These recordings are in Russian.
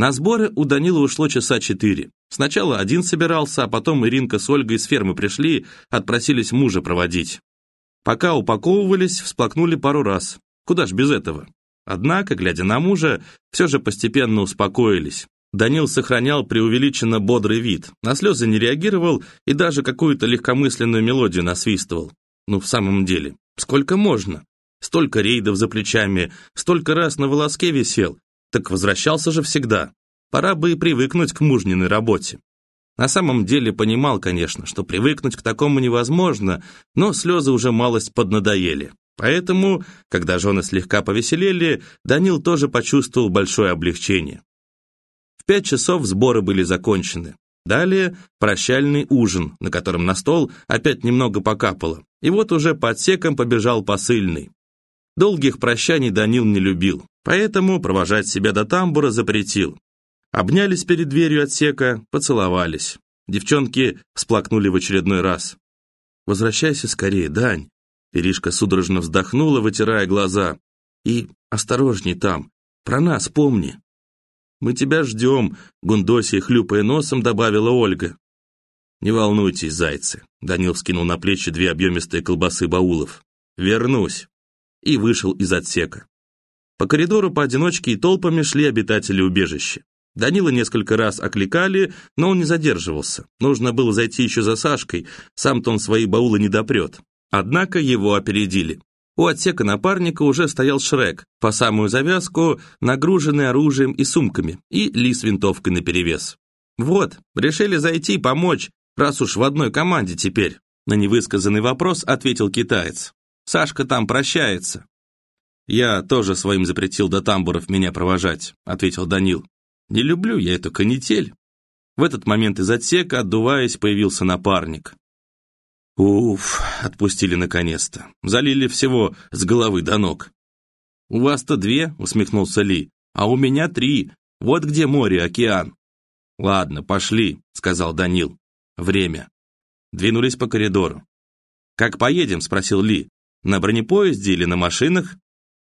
На сборы у Данила ушло часа четыре. Сначала один собирался, а потом Иринка с Ольгой из фермы пришли, отпросились мужа проводить. Пока упаковывались, всплакнули пару раз. Куда ж без этого? Однако, глядя на мужа, все же постепенно успокоились. Данил сохранял преувеличенно бодрый вид, на слезы не реагировал и даже какую-то легкомысленную мелодию насвистывал. Ну, в самом деле, сколько можно? Столько рейдов за плечами, столько раз на волоске висел. Так возвращался же всегда. Пора бы и привыкнуть к мужниной работе. На самом деле понимал, конечно, что привыкнуть к такому невозможно, но слезы уже малость поднадоели. Поэтому, когда жены слегка повеселели, Данил тоже почувствовал большое облегчение. В пять часов сборы были закончены. Далее прощальный ужин, на котором на стол опять немного покапало. И вот уже по отсекам побежал посыльный. Долгих прощаний Данил не любил, поэтому провожать себя до тамбура запретил. Обнялись перед дверью отсека, поцеловались. Девчонки всплакнули в очередной раз. «Возвращайся скорее, Дань!» Иришка судорожно вздохнула, вытирая глаза. «И осторожней там, про нас помни!» «Мы тебя ждем», — Гундосия, хлюпая носом, добавила Ольга. «Не волнуйтесь, зайцы», — Данил вскинул на плечи две объемистые колбасы баулов. «Вернусь» и вышел из отсека. По коридору поодиночке и толпами шли обитатели убежища. Данила несколько раз окликали, но он не задерживался. Нужно было зайти еще за Сашкой, сам-то он свои баулы не допрет. Однако его опередили. У отсека напарника уже стоял Шрек, по самую завязку, нагруженный оружием и сумками, и Ли с винтовкой наперевес. «Вот, решили зайти, помочь, раз уж в одной команде теперь», на невысказанный вопрос ответил китаец. «Сашка там прощается». «Я тоже своим запретил до тамбуров меня провожать», ответил Данил. Не люблю я эту канитель. В этот момент из отсека, отдуваясь, появился напарник. Уф, отпустили наконец-то. Залили всего с головы до ног. «У вас-то две», — усмехнулся Ли, «а у меня три. Вот где море, океан». «Ладно, пошли», — сказал Данил. «Время». Двинулись по коридору. «Как поедем?» — спросил Ли. «На бронепоезде или на машинах?»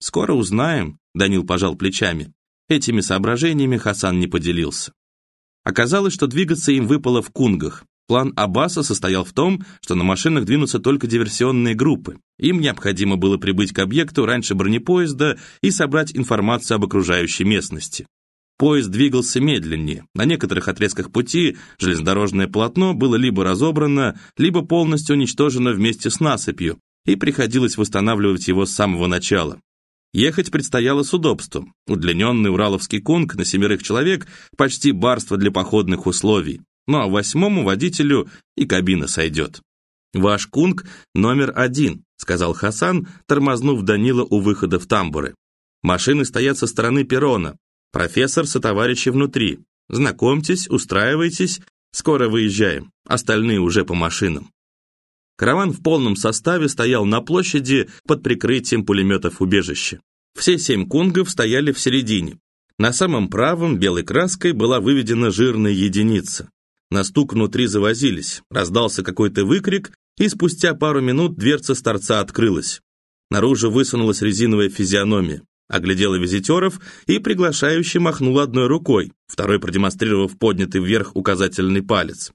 «Скоро узнаем», — Данил пожал плечами. Этими соображениями Хасан не поделился. Оказалось, что двигаться им выпало в Кунгах. План Аббаса состоял в том, что на машинах двинутся только диверсионные группы. Им необходимо было прибыть к объекту раньше бронепоезда и собрать информацию об окружающей местности. Поезд двигался медленнее. На некоторых отрезках пути железнодорожное полотно было либо разобрано, либо полностью уничтожено вместе с насыпью, и приходилось восстанавливать его с самого начала. Ехать предстояло с удобством. Удлиненный ураловский кунг на семерых человек – почти барство для походных условий. Ну а восьмому водителю и кабина сойдет. «Ваш кунг номер один», – сказал Хасан, тормознув Данила у выхода в тамбуры. «Машины стоят со стороны перрона. Профессор со товарищи внутри. Знакомьтесь, устраивайтесь. Скоро выезжаем. Остальные уже по машинам». Караван в полном составе стоял на площади под прикрытием пулеметов убежища. Все семь кунгов стояли в середине. На самом правом белой краской была выведена жирная единица. На стук внутри завозились, раздался какой-то выкрик, и спустя пару минут дверца с торца открылась. Наружу высунулась резиновая физиономия, оглядела визитеров и приглашающе махнула одной рукой, второй продемонстрировав поднятый вверх указательный палец.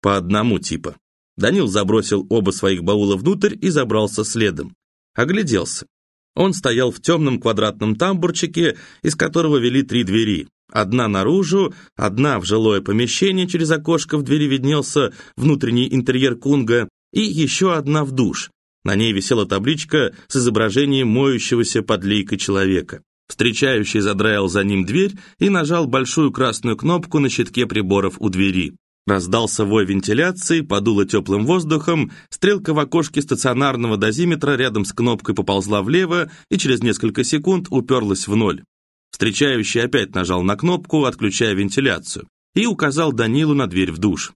По одному типа. Данил забросил оба своих баула внутрь и забрался следом. Огляделся. Он стоял в темном квадратном тамбурчике, из которого вели три двери. Одна наружу, одна в жилое помещение, через окошко в двери виднелся внутренний интерьер кунга, и еще одна в душ. На ней висела табличка с изображением моющегося под лейкой человека. Встречающий задраил за ним дверь и нажал большую красную кнопку на щитке приборов у двери. Раздался вой вентиляции, подуло теплым воздухом, стрелка в окошке стационарного дозиметра рядом с кнопкой поползла влево и через несколько секунд уперлась в ноль. Встречающий опять нажал на кнопку, отключая вентиляцию, и указал Данилу на дверь в душ.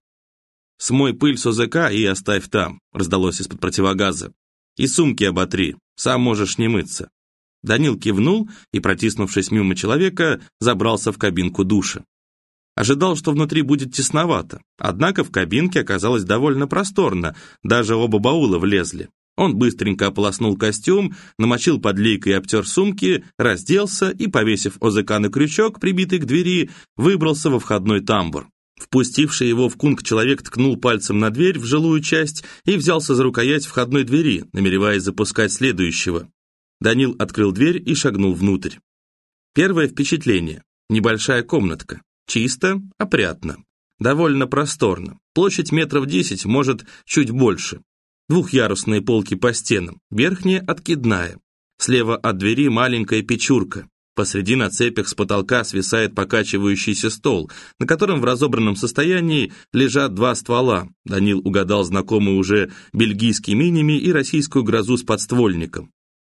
«Смой пыль с ОЗК и оставь там», раздалось из-под противогаза. «И сумки оботри, сам можешь не мыться». Данил кивнул и, протиснувшись мимо человека, забрался в кабинку душа. Ожидал, что внутри будет тесновато, однако в кабинке оказалось довольно просторно, даже оба баула влезли. Он быстренько ополоснул костюм, намочил под и обтер сумки, разделся и, повесив ОЗК на крючок, прибитый к двери, выбрался во входной тамбур. Впустивший его в кунг человек ткнул пальцем на дверь в жилую часть и взялся за рукоять входной двери, намереваясь запускать следующего. Данил открыл дверь и шагнул внутрь. Первое впечатление. Небольшая комнатка. Чисто, опрятно. Довольно просторно. Площадь метров десять, может, чуть больше. Двухъярусные полки по стенам, верхняя откидная. Слева от двери маленькая печурка. Посреди на цепях с потолка свисает покачивающийся стол, на котором в разобранном состоянии лежат два ствола. Данил угадал знакомый уже бельгийский миними и российскую грозу с подствольником.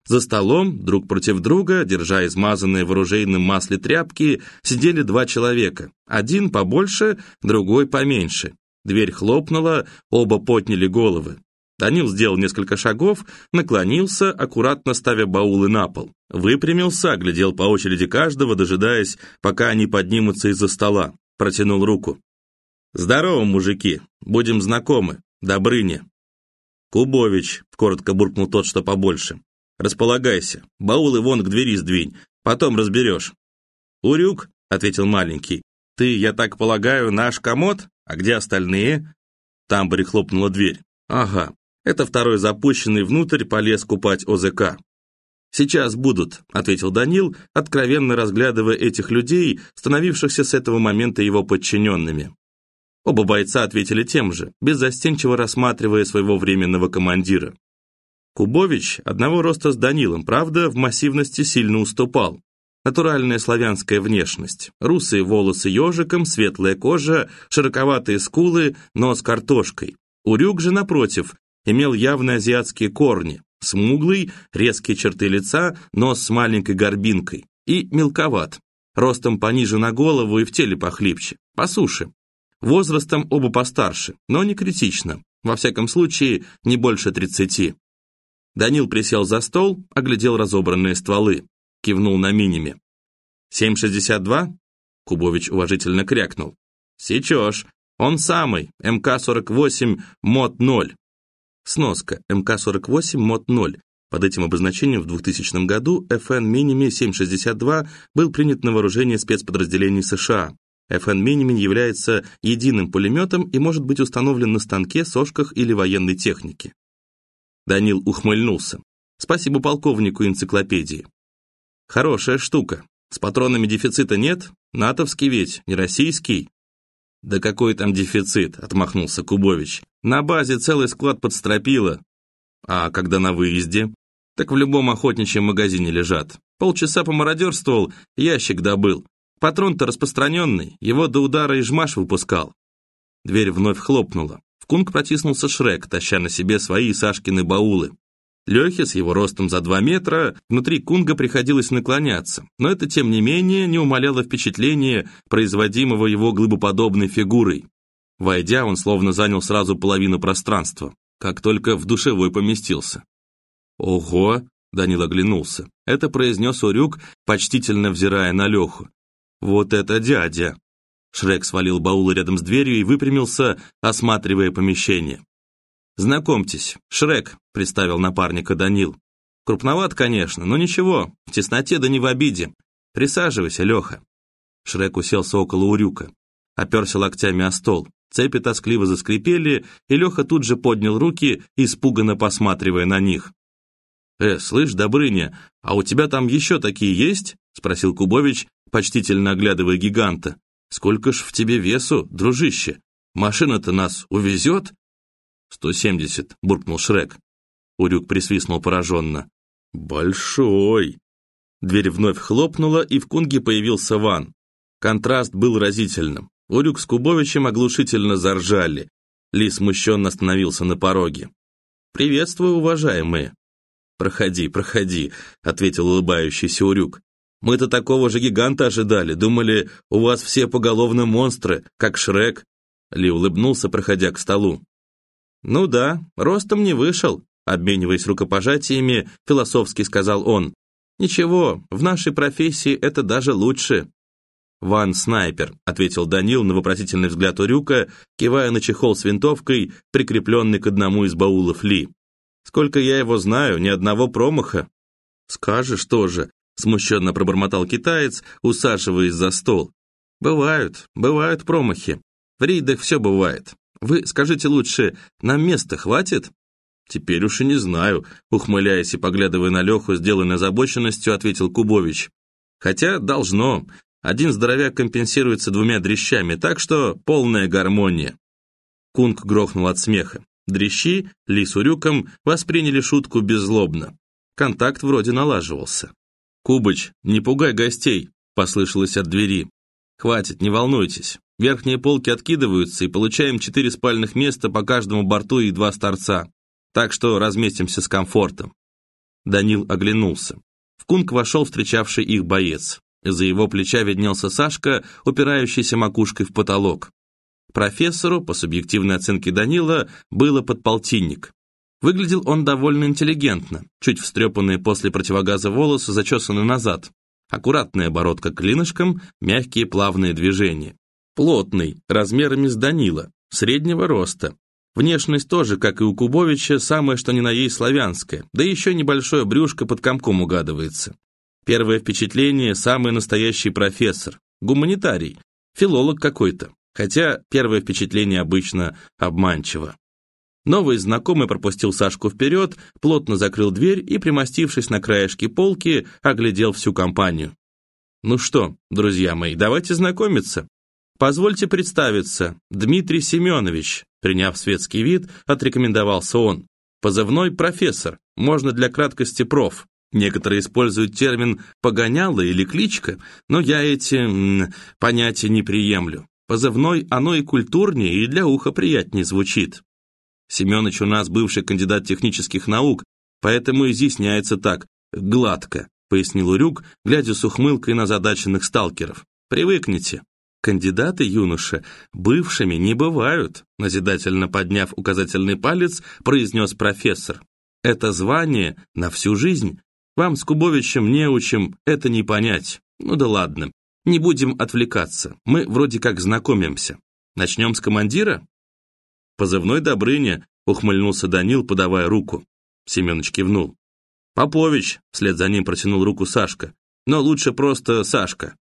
За столом, друг против друга, держа измазанные в оружейном масле тряпки, сидели два человека. Один побольше, другой поменьше. Дверь хлопнула, оба подняли головы. Данил сделал несколько шагов, наклонился, аккуратно ставя баулы на пол. Выпрямился, оглядел по очереди каждого, дожидаясь, пока они поднимутся из-за стола. Протянул руку. «Здорово, мужики, будем знакомы, Добрыня». «Кубович», — коротко буркнул тот, что побольше. «Располагайся, баулы вон к двери сдвинь, потом разберешь». «Урюк», — ответил маленький. «Ты, я так полагаю, наш комод? А где остальные?» Там хлопнула дверь. «Ага, это второй запущенный внутрь полез купать ОЗК. «Сейчас будут», — ответил Данил, откровенно разглядывая этих людей, становившихся с этого момента его подчиненными. Оба бойца ответили тем же, беззастенчиво рассматривая своего временного командира. Кубович одного роста с Данилом, правда, в массивности сильно уступал. Натуральная славянская внешность. Русые волосы ежиком, светлая кожа, широковатые скулы, нос картошкой. Урюк же, напротив, имел явно азиатские корни, смуглый, резкие черты лица, нос с маленькой горбинкой и мелковат, ростом пониже на голову и в теле похлипче, по суше. Возрастом оба постарше, но не критично, во всяком случае не больше тридцати. Данил присел за стол, оглядел разобранные стволы, кивнул на миниме. «7,62?» Кубович уважительно крякнул. «Сечешь. Он самый, МК-48 МОД-0. Сноска. МК-48 МОД-0. Под этим обозначением в 2000 году FN Minimi 762 был принят на вооружение спецподразделений США. FN Minimi является единым пулеметом и может быть установлен на станке, сошках или военной технике. Данил ухмыльнулся. Спасибо полковнику энциклопедии. Хорошая штука. С патронами дефицита нет? Натовский ведь, не российский. «Да какой там дефицит?» – отмахнулся Кубович. «На базе целый склад подстропило. А когда на выезде?» «Так в любом охотничьем магазине лежат. Полчаса помародерствовал, ящик добыл. Патрон-то распространенный, его до удара и жмаш выпускал». Дверь вновь хлопнула. Кунг протиснулся Шрек, таща на себе свои Сашкины баулы. Лехе с его ростом за два метра внутри кунга приходилось наклоняться, но это, тем не менее, не умаляло впечатление, производимого его глыбоподобной фигурой. Войдя, он словно занял сразу половину пространства, как только в душевой поместился. «Ого!» — Данил оглянулся. Это произнес Урюк, почтительно взирая на Леху. «Вот это дядя!» Шрек свалил баулы рядом с дверью и выпрямился, осматривая помещение. «Знакомьтесь, Шрек», — представил напарника Данил. «Крупноват, конечно, но ничего, в тесноте да не в обиде. Присаживайся, Леха». Шрек уселся около Урюка, оперся локтями о стол. Цепи тоскливо заскрипели, и Леха тут же поднял руки, испуганно посматривая на них. «Э, слышь, Добрыня, а у тебя там еще такие есть?» — спросил Кубович, почтительно оглядывая гиганта. «Сколько ж в тебе весу, дружище? Машина-то нас увезет?» «Сто семьдесят», — буркнул Шрек. Урюк присвистнул пораженно. «Большой!» Дверь вновь хлопнула, и в кунге появился Ван. Контраст был разительным. Урюк с Кубовичем оглушительно заржали. Ли смущенно остановился на пороге. «Приветствую, уважаемые!» «Проходи, проходи», — ответил улыбающийся Урюк. «Мы-то такого же гиганта ожидали, думали, у вас все поголовно монстры, как Шрек». Ли улыбнулся, проходя к столу. «Ну да, ростом не вышел», обмениваясь рукопожатиями, философски сказал он. «Ничего, в нашей профессии это даже лучше». «Ван Снайпер», — ответил Данил на вопросительный взгляд Урюка, кивая на чехол с винтовкой, прикрепленный к одному из баулов Ли. Сколько я его знаю, ни одного промаха. Скажешь тоже, смущенно пробормотал китаец, усаживаясь за стол. Бывают, бывают промахи. В рейдах все бывает. Вы скажите лучше, нам места хватит? Теперь уж и не знаю, ухмыляясь и поглядывая на Леху, сделанной озабоченностью, ответил Кубович. Хотя должно. Один здоровяк компенсируется двумя дрещами, так что полная гармония. Кунг грохнул от смеха. Дрещи, Ли с восприняли шутку беззлобно. Контакт вроде налаживался. «Кубыч, не пугай гостей», — послышалось от двери. «Хватит, не волнуйтесь. Верхние полки откидываются, и получаем четыре спальных места по каждому борту и два старца. Так что разместимся с комфортом». Данил оглянулся. В кунг вошел встречавший их боец. За его плеча виднелся Сашка, упирающийся макушкой в потолок. Профессору, по субъективной оценке Данила, было подполтинник. Выглядел он довольно интеллигентно, чуть встрепанные после противогаза волосы зачесаны назад, аккуратная бородка клинышком, мягкие плавные движения. Плотный, размерами с Данила, среднего роста. Внешность тоже, как и у Кубовича, самое что ни на ей славянское, да еще небольшое брюшко под комком угадывается. Первое впечатление – самый настоящий профессор, гуманитарий, филолог какой-то, хотя первое впечатление обычно обманчиво. Новый знакомый пропустил Сашку вперед, плотно закрыл дверь и, примостившись на краешке полки, оглядел всю компанию. «Ну что, друзья мои, давайте знакомиться. Позвольте представиться, Дмитрий Семенович», приняв светский вид, отрекомендовался он. «Позывной профессор, можно для краткости проф. Некоторые используют термин «погоняло» или «кличка», но я эти м, понятия не приемлю. Позывной оно и культурнее, и для уха приятнее звучит. Семенович у нас бывший кандидат технических наук, поэтому изъясняется так, гладко, пояснил Урюк, глядя с ухмылкой на задаченных сталкеров. Привыкните. Кандидаты юноша бывшими не бывают, назидательно подняв указательный палец, произнес профессор. Это звание на всю жизнь. Вам с Кубовичем неучим это не понять. Ну да ладно, не будем отвлекаться, мы вроде как знакомимся. Начнем с командира? «Позывной Добрыня», — ухмыльнулся Данил, подавая руку. Семенович кивнул. «Попович», — вслед за ним протянул руку Сашка. «Но лучше просто Сашка».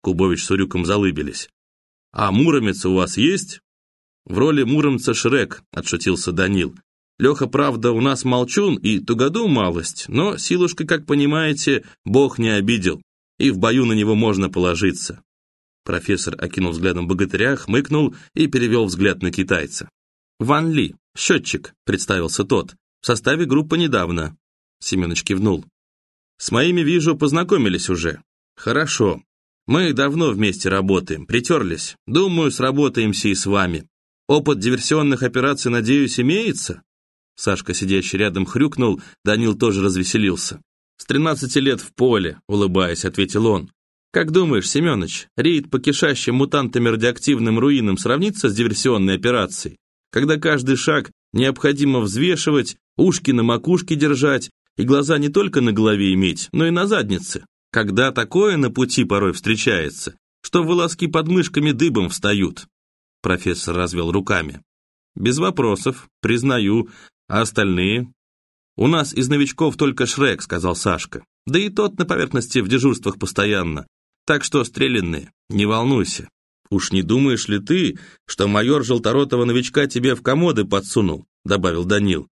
Кубович с Урюком залыбились. «А муромец у вас есть?» «В роли муромца Шрек», — отшутился Данил. «Леха, правда, у нас молчун и тугоду малость, но силушка, как понимаете, бог не обидел, и в бою на него можно положиться». Профессор окинул взглядом богатыря, хмыкнул и перевел взгляд на китайца. «Ван Ли, счетчик», — представился тот. «В составе группы недавно». Семенович кивнул. «С моими, вижу, познакомились уже». «Хорошо. Мы давно вместе работаем, притерлись. Думаю, сработаемся и с вами. Опыт диверсионных операций, надеюсь, имеется?» Сашка, сидящий рядом, хрюкнул, Данил тоже развеселился. «С тринадцати лет в поле», — улыбаясь, ответил он. «Как думаешь, Семенович, рейд по кишащим мутантами радиоактивным руинам сравнится с диверсионной операцией? Когда каждый шаг необходимо взвешивать, ушки на макушке держать и глаза не только на голове иметь, но и на заднице. Когда такое на пути порой встречается, что волоски под мышками дыбом встают. Профессор развел руками. Без вопросов, признаю, а остальные? У нас из новичков только Шрек, сказал Сашка. Да и тот на поверхности в дежурствах постоянно. Так что стрелянные, не волнуйся. «Уж не думаешь ли ты, что майор желторотого новичка тебе в комоды подсунул?» добавил Данил.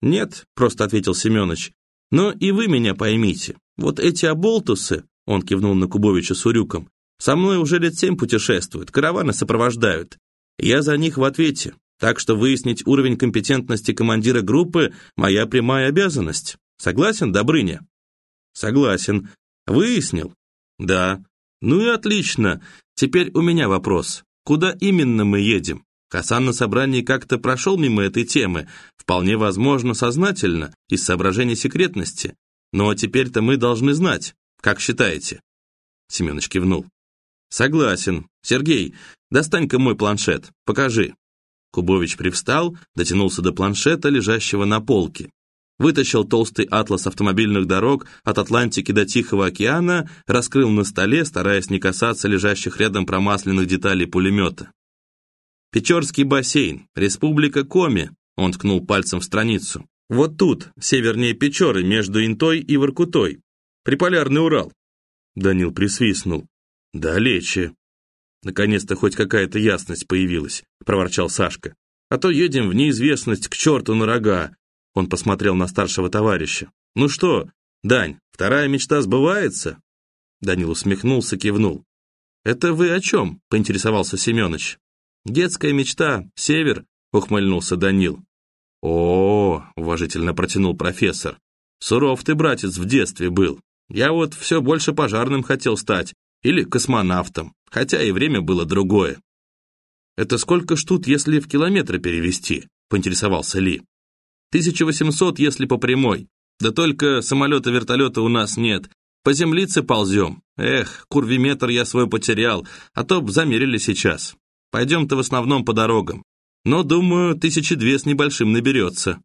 «Нет», — просто ответил Семенович. «Но и вы меня поймите. Вот эти оболтусы, — он кивнул на Кубовича с Урюком, — со мной уже лет семь путешествуют, караваны сопровождают. Я за них в ответе, так что выяснить уровень компетентности командира группы — моя прямая обязанность. Согласен, Добрыня?» «Согласен. Выяснил?» «Да. Ну и отлично. Теперь у меня вопрос. Куда именно мы едем? Хасан на собрании как-то прошел мимо этой темы, вполне возможно, сознательно, из соображений секретности. Но теперь-то мы должны знать. Как считаете?» Семенович кивнул. «Согласен. Сергей, достань-ка мой планшет, покажи». Кубович привстал, дотянулся до планшета, лежащего на полке вытащил толстый атлас автомобильных дорог от Атлантики до Тихого океана, раскрыл на столе, стараясь не касаться лежащих рядом промасленных деталей пулемета. «Печорский бассейн, Республика Коми», он ткнул пальцем в страницу. Вот тут, севернее Печоры, между Интой и Воркутой. Приполярный Урал. Данил присвистнул. Далече. Наконец-то хоть какая-то ясность появилась, проворчал Сашка. А то едем в неизвестность к черту на рога. Он посмотрел на старшего товарища. Ну что, Дань, вторая мечта сбывается? Данил усмехнулся, кивнул. «Это вы о чем?» — поинтересовался Семенович. «Детская мечта, север», — ухмыльнулся Данил. «О, — уважительно протянул профессор, — суров ты, братец, в детстве был. Я вот все больше пожарным хотел стать, или космонавтом, хотя и время было другое». «Это сколько ж тут, если в километры перевести?» — поинтересовался Ли. «1800, если по прямой. Да только самолета-вертолета у нас нет, по землице ползем. Эх, курвиметр я свой потерял, а то б замерили сейчас. Пойдем-то в основном по дорогам. Но, думаю, тысячи две с небольшим наберется».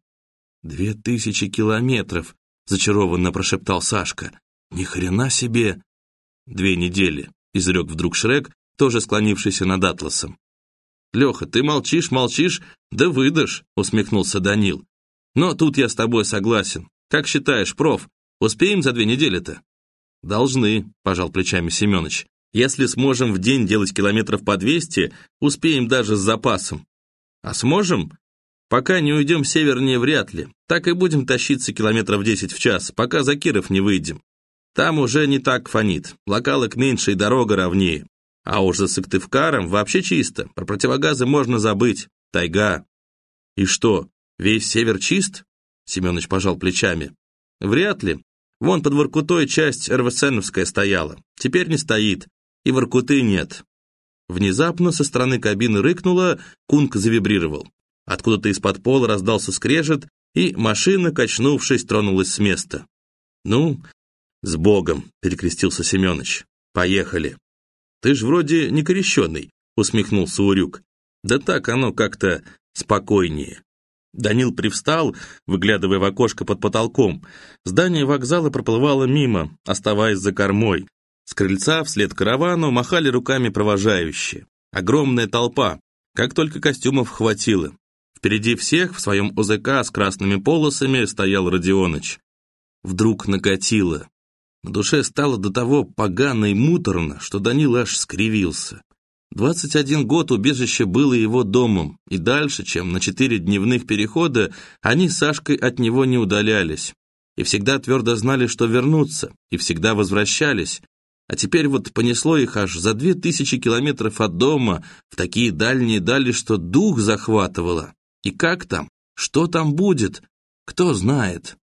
«Две тысячи километров», — зачарованно прошептал Сашка. «Ни хрена себе!» «Две недели», — изрек вдруг Шрек, тоже склонившийся над Атласом. «Леха, ты молчишь, молчишь, да выдашь», — усмехнулся Данил. «Но тут я с тобой согласен. Как считаешь, проф, успеем за две недели-то?» «Должны», – пожал плечами Семенович. «Если сможем в день делать километров по 200, успеем даже с запасом. А сможем? Пока не уйдем севернее вряд ли. Так и будем тащиться километров 10 в час, пока за Киров не выйдем. Там уже не так фонит, локалок меньше и дорога ровнее. А уж за Сыктывкаром вообще чисто, про противогазы можно забыть. Тайга. И что, весь север чист? Семенович пожал плечами. Вряд ли. Вон под Воркутой часть РВСНовская стояла, теперь не стоит, и Воркуты нет. Внезапно со стороны кабины рыкнуло, кунг завибрировал. Откуда-то из-под пола раздался скрежет, и машина, качнувшись, тронулась с места. «Ну, с Богом!» — перекрестился Семенович. «Поехали!» «Ты ж вроде не крещеный», — усмехнулся Урюк. «Да так оно как-то спокойнее». Данил привстал, выглядывая в окошко под потолком. Здание вокзала проплывало мимо, оставаясь за кормой. С крыльца вслед каравану махали руками провожающие. Огромная толпа, как только костюмов хватило. Впереди всех в своем ОЗК с красными полосами стоял Родионыч. Вдруг накатило. На душе стало до того погано и муторно, что Данил аж скривился. 21 год убежище было его домом, и дальше, чем на четыре дневных перехода, они с Сашкой от него не удалялись. И всегда твердо знали, что вернутся, и всегда возвращались. А теперь вот понесло их аж за две тысячи километров от дома, в такие дальние дали, что дух захватывало. И как там? Что там будет? Кто знает?